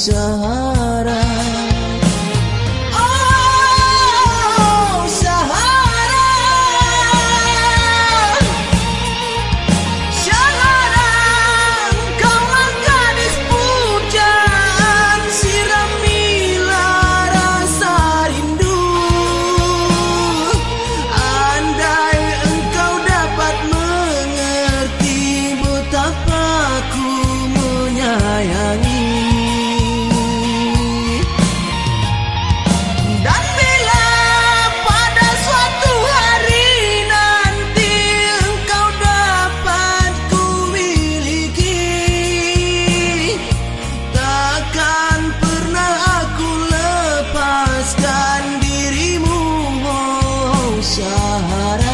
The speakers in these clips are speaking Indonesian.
Sẽ heart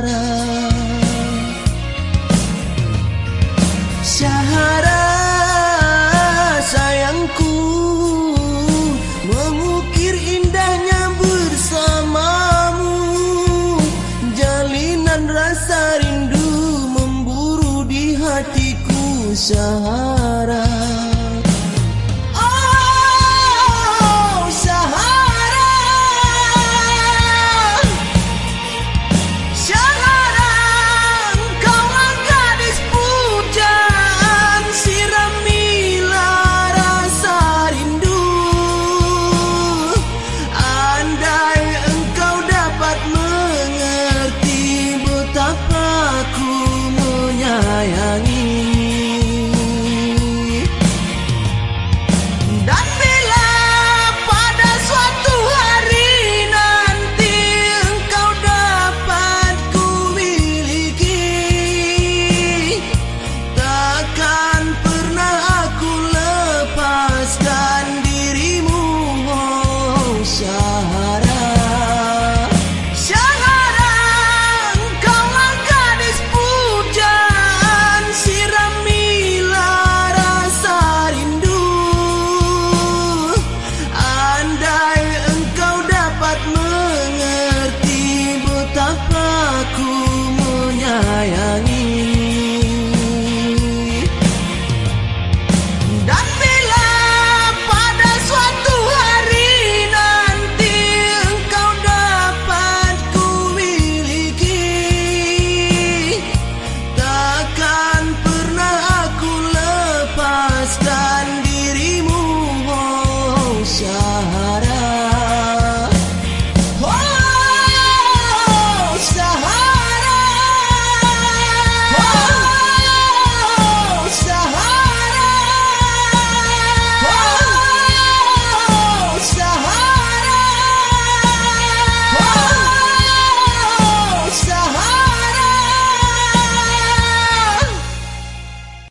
bicara Syahara sayangku Mengukir indahnya bersamamu. Jalinan rasa rindu memburu di hatiku Syahara.